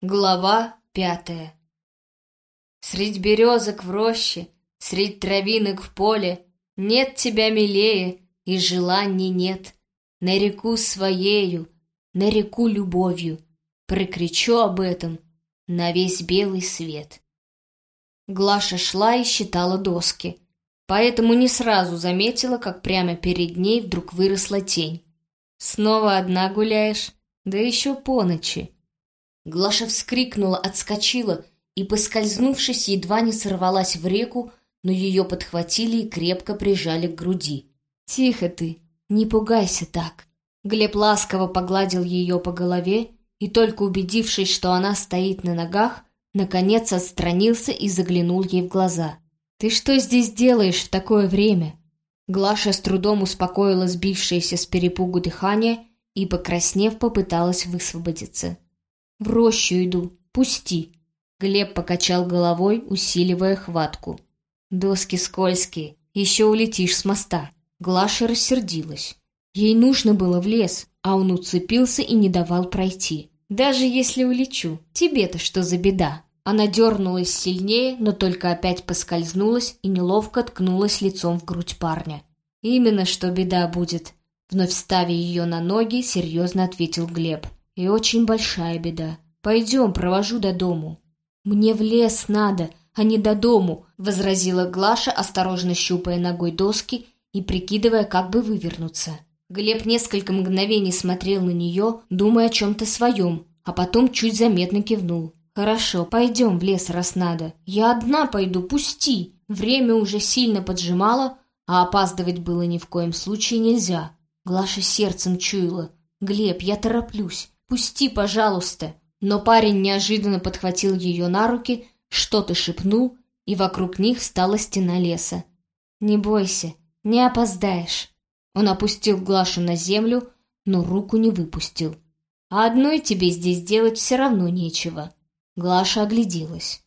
Глава пятая Средь березок в роще, средь травинок в поле Нет тебя милее, и желаний нет. На реку своею, на реку любовью Прокричу об этом на весь белый свет. Глаша шла и считала доски, поэтому не сразу заметила, как прямо перед ней вдруг выросла тень. «Снова одна гуляешь? Да еще по ночи!» Глаша вскрикнула, отскочила и, поскользнувшись, едва не сорвалась в реку, но ее подхватили и крепко прижали к груди. «Тихо ты, не пугайся так!» Глеб ласково погладил ее по голове и, только убедившись, что она стоит на ногах, наконец отстранился и заглянул ей в глаза. «Ты что здесь делаешь в такое время?» Глаша с трудом успокоила сбившееся с перепугу дыхание и, покраснев, попыталась высвободиться. «В рощу иду. Пусти!» Глеб покачал головой, усиливая хватку. «Доски скользкие. Еще улетишь с моста». Глаша рассердилась. Ей нужно было в лес, а он уцепился и не давал пройти. «Даже если улечу, тебе-то что за беда?» Она дернулась сильнее, но только опять поскользнулась и неловко ткнулась лицом в грудь парня. «Именно что беда будет», — вновь ставя ее на ноги, серьезно ответил Глеб. И очень большая беда. Пойдем, провожу до дому. Мне в лес надо, а не до дому, возразила Глаша, осторожно щупая ногой доски и прикидывая, как бы вывернуться. Глеб несколько мгновений смотрел на нее, думая о чем-то своем, а потом чуть заметно кивнул. «Хорошо, пойдем в лес, раз надо. Я одна пойду, пусти!» Время уже сильно поджимало, а опаздывать было ни в коем случае нельзя. Глаша сердцем чуяла. «Глеб, я тороплюсь. «Пусти, пожалуйста!» Но парень неожиданно подхватил ее на руки, что-то шепнул, и вокруг них стала стена леса. «Не бойся, не опоздаешь!» Он опустил Глашу на землю, но руку не выпустил. «А одной тебе здесь делать все равно нечего». Глаша огляделась.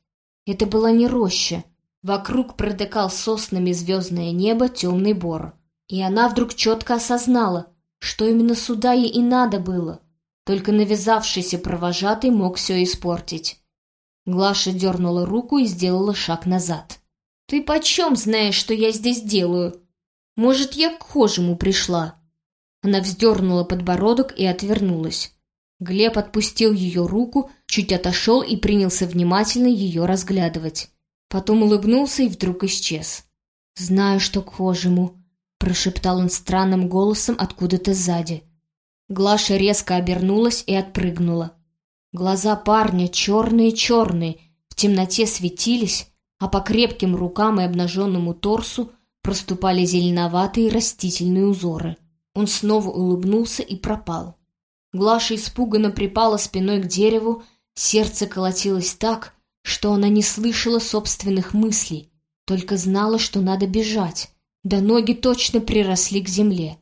Это была не роща. Вокруг протыкал соснами звездное небо темный бор. И она вдруг четко осознала, что именно сюда ей и надо было — только навязавшийся провожатый мог все испортить. Глаша дернула руку и сделала шаг назад. «Ты почем знаешь, что я здесь делаю? Может, я к хожему пришла?» Она вздернула подбородок и отвернулась. Глеб отпустил ее руку, чуть отошел и принялся внимательно ее разглядывать. Потом улыбнулся и вдруг исчез. «Знаю, что к хожему», — прошептал он странным голосом откуда-то сзади. Глаша резко обернулась и отпрыгнула. Глаза парня черные-черные, в темноте светились, а по крепким рукам и обнаженному торсу проступали зеленоватые растительные узоры. Он снова улыбнулся и пропал. Глаша испуганно припала спиной к дереву, сердце колотилось так, что она не слышала собственных мыслей, только знала, что надо бежать, да ноги точно приросли к земле.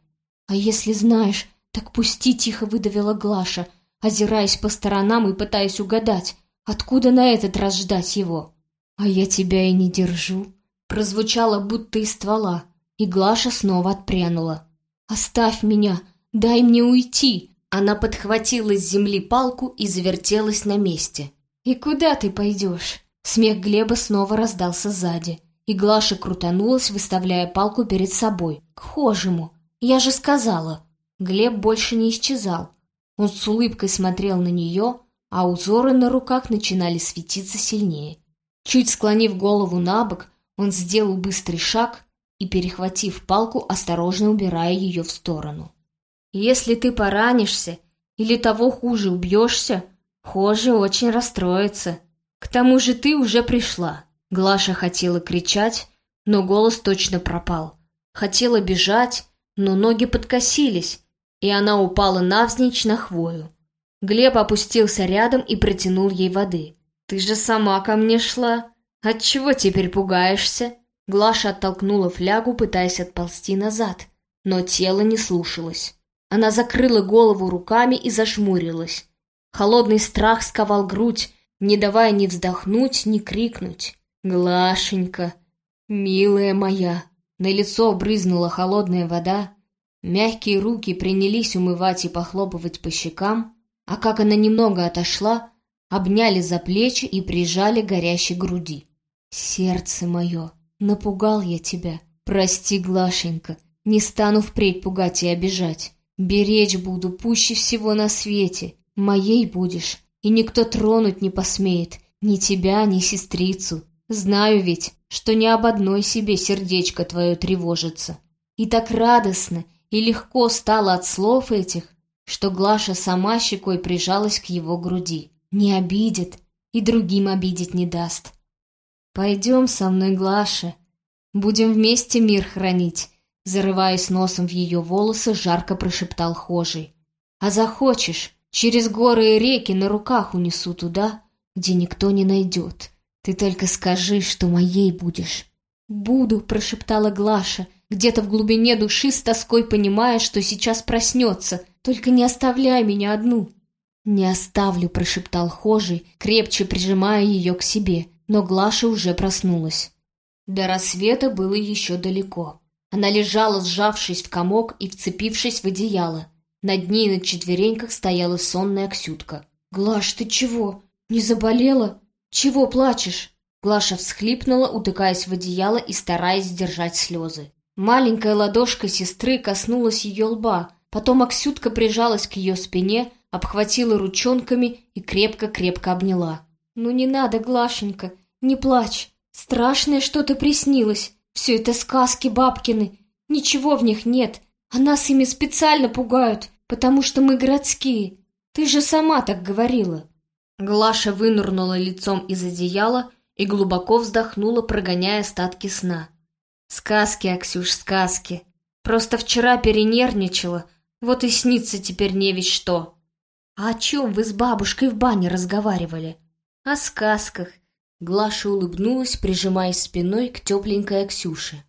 А если знаешь, «Так пусти!» — тихо выдавила Глаша, озираясь по сторонам и пытаясь угадать, откуда на этот раз ждать его. «А я тебя и не держу!» Прозвучало будто из ствола, и Глаша снова отпрянула. «Оставь меня! Дай мне уйти!» Она подхватила с земли палку и завертелась на месте. «И куда ты пойдешь?» Смех Глеба снова раздался сзади, и Глаша крутанулась, выставляя палку перед собой. «К хожему! Я же сказала!» Глеб больше не исчезал. Он с улыбкой смотрел на нее, а узоры на руках начинали светиться сильнее. Чуть склонив голову на бок, он сделал быстрый шаг и, перехватив палку, осторожно убирая ее в сторону. «Если ты поранишься или того хуже убьешься, Хоже очень расстроится. К тому же ты уже пришла». Глаша хотела кричать, но голос точно пропал. Хотела бежать, но ноги подкосились, и она упала навзничь на хвою. Глеб опустился рядом и протянул ей воды. «Ты же сама ко мне шла. Отчего теперь пугаешься?» Глаша оттолкнула флягу, пытаясь отползти назад, но тело не слушалось. Она закрыла голову руками и зашмурилась. Холодный страх сковал грудь, не давая ни вздохнуть, ни крикнуть. «Глашенька, милая моя!» На лицо брызнула холодная вода, Мягкие руки принялись умывать и похлопывать по щекам, а как она немного отошла, обняли за плечи и прижали горящей груди. «Сердце мое, напугал я тебя. Прости, Глашенька, не стану впредь пугать и обижать. Беречь буду пуще всего на свете. Моей будешь, и никто тронуть не посмеет, ни тебя, ни сестрицу. Знаю ведь, что ни об одной себе сердечко твое тревожится. И так радостно и легко стало от слов этих, что Глаша сама щекой прижалась к его груди. Не обидит и другим обидеть не даст. «Пойдем со мной, Глаша. Будем вместе мир хранить», зарываясь носом в ее волосы, жарко прошептал Хожий. «А захочешь, через горы и реки на руках унесу туда, где никто не найдет. Ты только скажи, что моей будешь». «Буду», — прошептала Глаша, где-то в глубине души с тоской понимая, что сейчас проснется. «Только не оставляй меня одну». «Не оставлю», — прошептал Хожий, крепче прижимая ее к себе, но Глаша уже проснулась. До рассвета было еще далеко. Она лежала, сжавшись в комок и вцепившись в одеяло. Над ней на четвереньках стояла сонная Ксютка. «Глаш, ты чего? Не заболела? Чего плачешь?» Глаша всхлипнула, утыкаясь в одеяло и стараясь сдержать слезы. Маленькая ладошка сестры коснулась ее лба, потом Аксютка прижалась к ее спине, обхватила ручонками и крепко-крепко обняла. «Ну не надо, Глашенька, не плачь. Страшное что-то приснилось. Все это сказки бабкины. Ничего в них нет. А нас ими специально пугают, потому что мы городские. Ты же сама так говорила». Глаша вынырнула лицом из одеяла и глубоко вздохнула, прогоняя остатки сна. «Сказки, Аксюш, сказки. Просто вчера перенервничала, вот и снится теперь не ведь что». «А о чем вы с бабушкой в бане разговаривали?» «О сказках». Глаша улыбнулась, прижимаясь спиной к тепленькой Аксюше.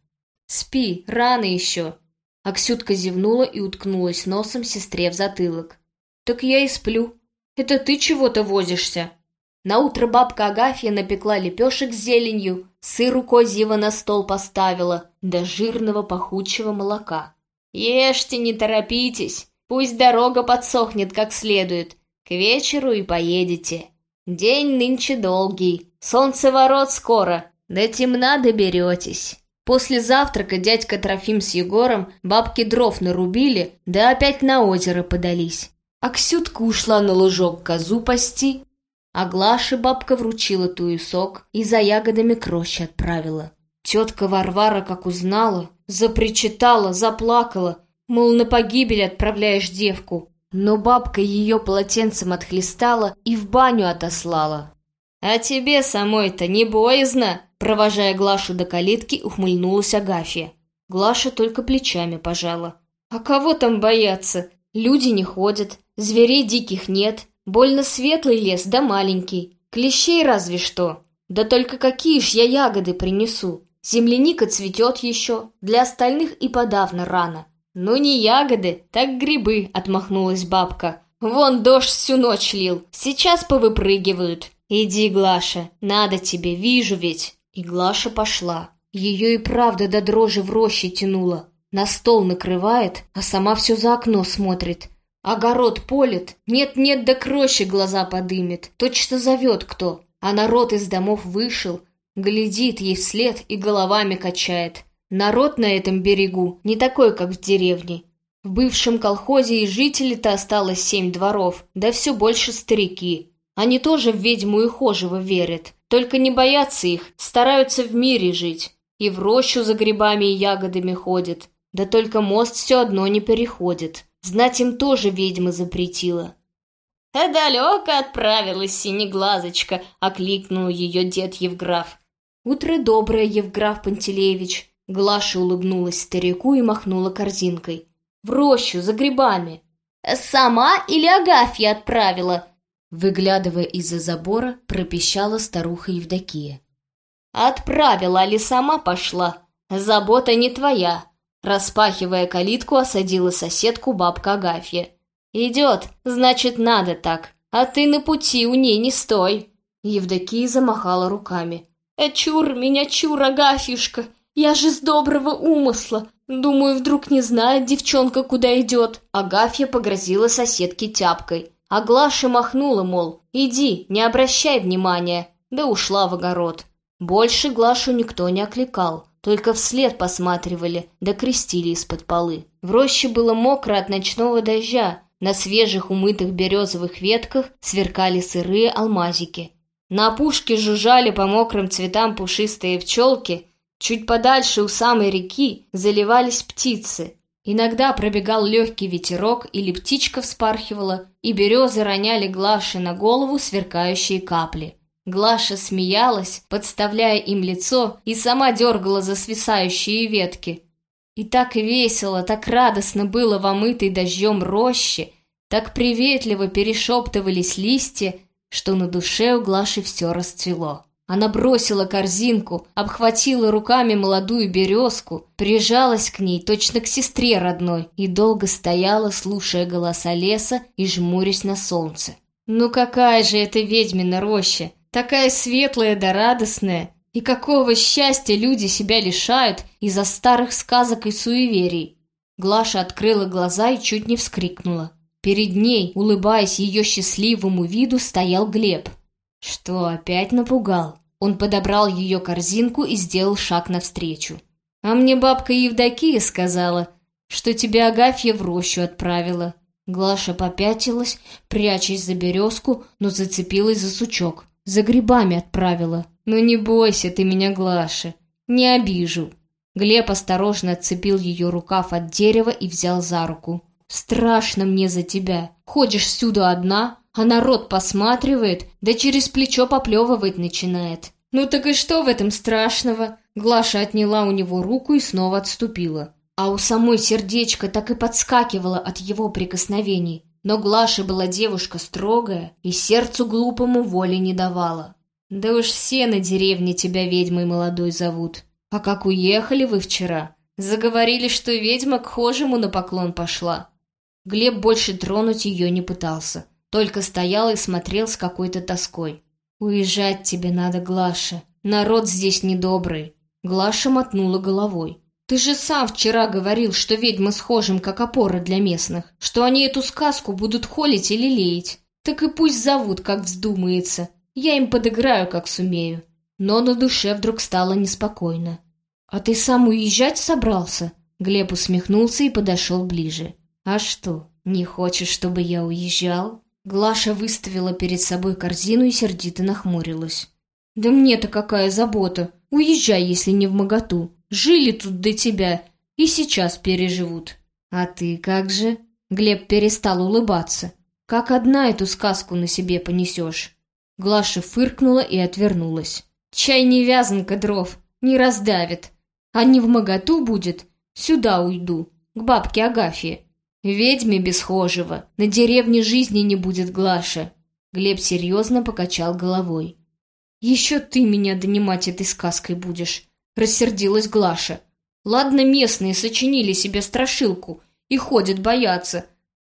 «Спи, рано еще». Аксютка зевнула и уткнулась носом сестре в затылок. «Так я и сплю. Это ты чего-то возишься?» Наутро бабка Агафья напекла лепешек с зеленью, сыру козьего на стол поставила, до жирного пахучего молока. «Ешьте, не торопитесь, пусть дорога подсохнет как следует. К вечеру и поедете. День нынче долгий, солнце ворот скоро, до темна доберетесь». После завтрака дядька Трофим с Егором бабки дров нарубили, да опять на озеро подались. Аксютка ушла на лужок козу пасти, а Глаше бабка вручила туесок и за ягодами к отправила. Тетка Варвара, как узнала, запричитала, заплакала, мол, на погибель отправляешь девку. Но бабка ее полотенцем отхлестала и в баню отослала. «А тебе самой-то не боязно?» Провожая Глашу до калитки, ухмыльнулась Агафья. Глаша только плечами пожала. «А кого там бояться? Люди не ходят, зверей диких нет, Больно светлый лес, да маленький. Клещей разве что. Да только какие ж я ягоды принесу. Земляника цветет еще, для остальных и подавно рано. Ну не ягоды, так грибы, отмахнулась бабка. Вон дождь всю ночь лил, сейчас повыпрыгивают. Иди, Глаша, надо тебе, вижу ведь. И Глаша пошла. Ее и правда до дрожи в роще тянуло. На стол накрывает, а сама все за окно смотрит. Огород полит, нет-нет да крощи глаза подымет, точно зовет кто. А народ из домов вышел, глядит ей вслед и головами качает. Народ на этом берегу не такой, как в деревне. В бывшем колхозе и жителей-то осталось семь дворов, да все больше старики. Они тоже в ведьму и хожего верят, только не боятся их, стараются в мире жить. И в рощу за грибами и ягодами ходят, да только мост все одно не переходит. Знать им тоже ведьма запретила. «А далеко отправилась синеглазочка», — окликнул ее дед Евграф. «Утро доброе, Евграф Пантелеевич», — Глаша улыбнулась старику и махнула корзинкой. «В рощу, за грибами». «Сама или Агафья отправила?» Выглядывая из-за забора, пропищала старуха Евдокия. «Отправила, али сама пошла? Забота не твоя. Распахивая калитку, осадила соседку бабка Агафья. «Идет, значит, надо так. А ты на пути у ней не стой!» Евдокия замахала руками. «Э, чур меня, чур, Агафьюшка! Я же с доброго умысла! Думаю, вдруг не знает девчонка, куда идет!» Агафья погрозила соседке тяпкой. А Глаша махнула, мол, иди, не обращай внимания, да ушла в огород. Больше Глашу никто не окликал, только вслед посматривали, да крестили из-под полы. В роще было мокро от ночного дождя, на свежих умытых березовых ветках сверкали сырые алмазики. На опушке жужжали по мокрым цветам пушистые пчелки, чуть подальше у самой реки заливались птицы. Иногда пробегал легкий ветерок, или птичка вспархивала, и березы роняли Глаше на голову сверкающие капли. Глаша смеялась, подставляя им лицо, и сама дергала за свисающие ветки. И так весело, так радостно было в омытой дождем роще, так приветливо перешептывались листья, что на душе у Глаши все расцвело. Она бросила корзинку, обхватила руками молодую березку, прижалась к ней, точно к сестре родной, и долго стояла, слушая голоса леса и жмурясь на солнце. «Ну какая же это ведьмина роща! Такая светлая да радостная, и какого счастья люди себя лишают из-за старых сказок и суеверий. Глаша открыла глаза и чуть не вскрикнула. Перед ней, улыбаясь ее счастливому виду, стоял Глеб. Что, опять напугал? Он подобрал ее корзинку и сделал шаг навстречу. «А мне бабка Евдокия сказала, что тебя Агафья в рощу отправила». Глаша попятилась, прячась за березку, но зацепилась за сучок. За грибами отправила. Ну не бойся ты меня, Глаша. Не обижу. Глеб осторожно отцепил ее рукав от дерева и взял за руку. «Страшно мне за тебя. Ходишь всюду одна, а народ посматривает, да через плечо поплевывать начинает». «Ну так и что в этом страшного?» Глаша отняла у него руку и снова отступила. А у самой сердечко так и подскакивало от его прикосновений. Но Глаша была девушка строгая и сердцу глупому воли не давала. Да уж все на деревне тебя ведьмой молодой зовут. А как уехали вы вчера? Заговорили, что ведьма к хожему на поклон пошла. Глеб больше тронуть ее не пытался, только стоял и смотрел с какой-то тоской. «Уезжать тебе надо, Глаша. Народ здесь недобрый». Глаша мотнула головой. Ты же сам вчера говорил, что ведьмы схожим как опора для местных, что они эту сказку будут холить или леять. Так и пусть зовут, как вздумается. Я им подыграю, как сумею. Но на душе вдруг стало неспокойно. «А ты сам уезжать собрался?» Глеб усмехнулся и подошел ближе. «А что, не хочешь, чтобы я уезжал?» Глаша выставила перед собой корзину и сердито нахмурилась. «Да мне-то какая забота! Уезжай, если не в моготу. Жили тут до тебя и сейчас переживут. А ты как же? Глеб перестал улыбаться. Как одна эту сказку на себе понесешь? Глаша фыркнула и отвернулась. Чай не вязанка дров, не раздавит. А не в моготу будет, сюда уйду, к бабке Агафье. Ведьме бесхожего, на деревне жизни не будет Глаша. Глеб серьезно покачал головой. Еще ты меня донимать этой сказкой будешь. — рассердилась Глаша. «Ладно, местные сочинили себе страшилку и ходят бояться.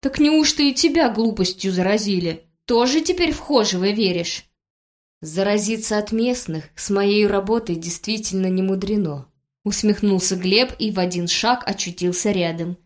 Так неужто и тебя глупостью заразили? Тоже теперь вхожего веришь?» «Заразиться от местных с моей работой действительно не мудрено», — усмехнулся Глеб и в один шаг очутился рядом.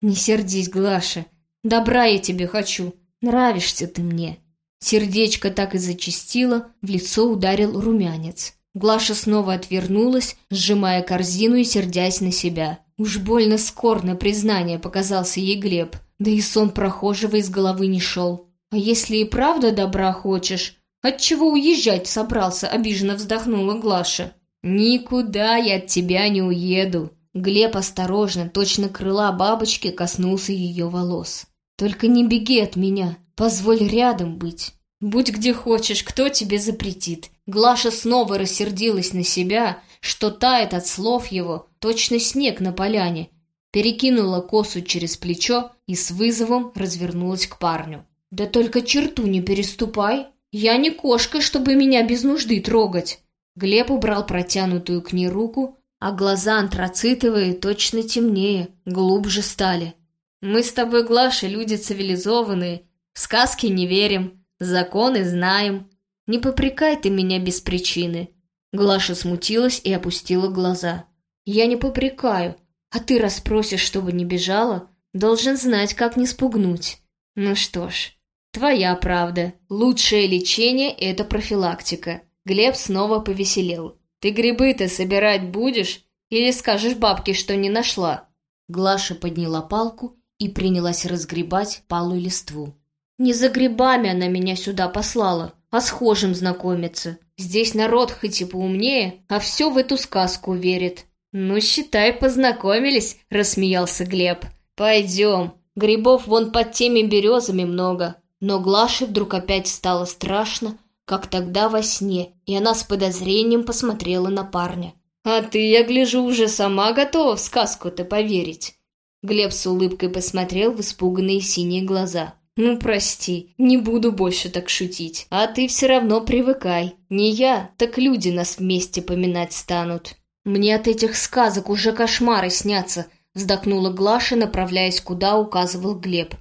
«Не сердись, Глаша. Добра я тебе хочу. Нравишься ты мне». Сердечко так и зачастило, в лицо ударил румянец. Глаша снова отвернулась, сжимая корзину и сердясь на себя. Уж больно скорно признание показался ей Глеб, да и сон прохожего из головы не шел. «А если и правда добра хочешь, отчего уезжать собрался?» — обиженно вздохнула Глаша. «Никуда я от тебя не уеду». Глеб осторожно, точно крыла бабочки, коснулся ее волос. «Только не беги от меня, позволь рядом быть». «Будь где хочешь, кто тебе запретит?» Глаша снова рассердилась на себя, что тает от слов его, точно снег на поляне, перекинула косу через плечо и с вызовом развернулась к парню. «Да только черту не переступай! Я не кошка, чтобы меня без нужды трогать!» Глеб убрал протянутую к ней руку, а глаза антрацитовые точно темнее, глубже стали. «Мы с тобой, Глаша, люди цивилизованные, в сказки не верим, Законы знаем. Не попрекай ты меня без причины». Глаша смутилась и опустила глаза. «Я не попрекаю, а ты расспросишь, чтобы не бежала, должен знать, как не спугнуть. Ну что ж, Твоя правда. Лучшее лечение — это профилактика. Глеб снова повеселел. Ты грибы-то собирать будешь? Или скажешь бабке, что не нашла?» Глаша подняла палку и принялась разгребать палую листву. «Не за грибами она меня сюда послала, а с хожим знакомиться. Здесь народ хоть и поумнее, а все в эту сказку верит». «Ну, считай, познакомились», — рассмеялся Глеб. «Пойдем. Грибов вон под теми березами много». Но Глаше вдруг опять стало страшно, как тогда во сне, и она с подозрением посмотрела на парня. «А ты, я гляжу, уже сама готова в сказку-то поверить». Глеб с улыбкой посмотрел в испуганные синие глаза. «Ну, прости, не буду больше так шутить. А ты все равно привыкай. Не я, так люди нас вместе поминать станут». «Мне от этих сказок уже кошмары снятся», — вздохнула Глаша, направляясь, куда указывал Глеб.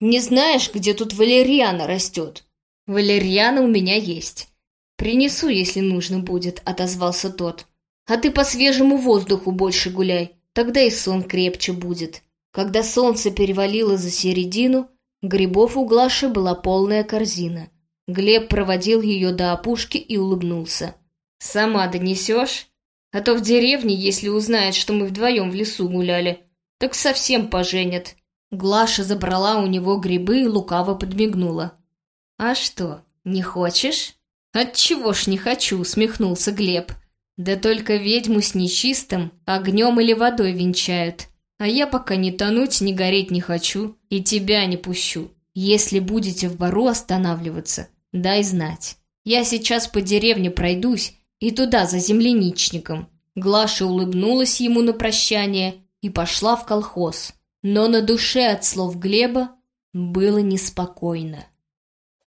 «Не знаешь, где тут валерьяна растет?» «Валерьяна у меня есть. Принесу, если нужно будет», — отозвался тот. А ты по свежему воздуху больше гуляй, тогда и сон крепче будет. Когда солнце перевалило за середину, грибов у Глаши была полная корзина. Глеб проводил ее до опушки и улыбнулся. «Сама донесешь? А то в деревне, если узнают, что мы вдвоем в лесу гуляли, так совсем поженят». Глаша забрала у него грибы и лукаво подмигнула. «А что, не хочешь?» «Отчего ж не хочу?» — усмехнулся Глеб. Да только ведьму с нечистым огнем или водой венчают. А я пока не тонуть, ни гореть не хочу, и тебя не пущу. Если будете в бару останавливаться, дай знать. Я сейчас по деревне пройдусь и туда за земляничником. Глаша улыбнулась ему на прощание и пошла в колхоз. Но на душе от слов Глеба было неспокойно.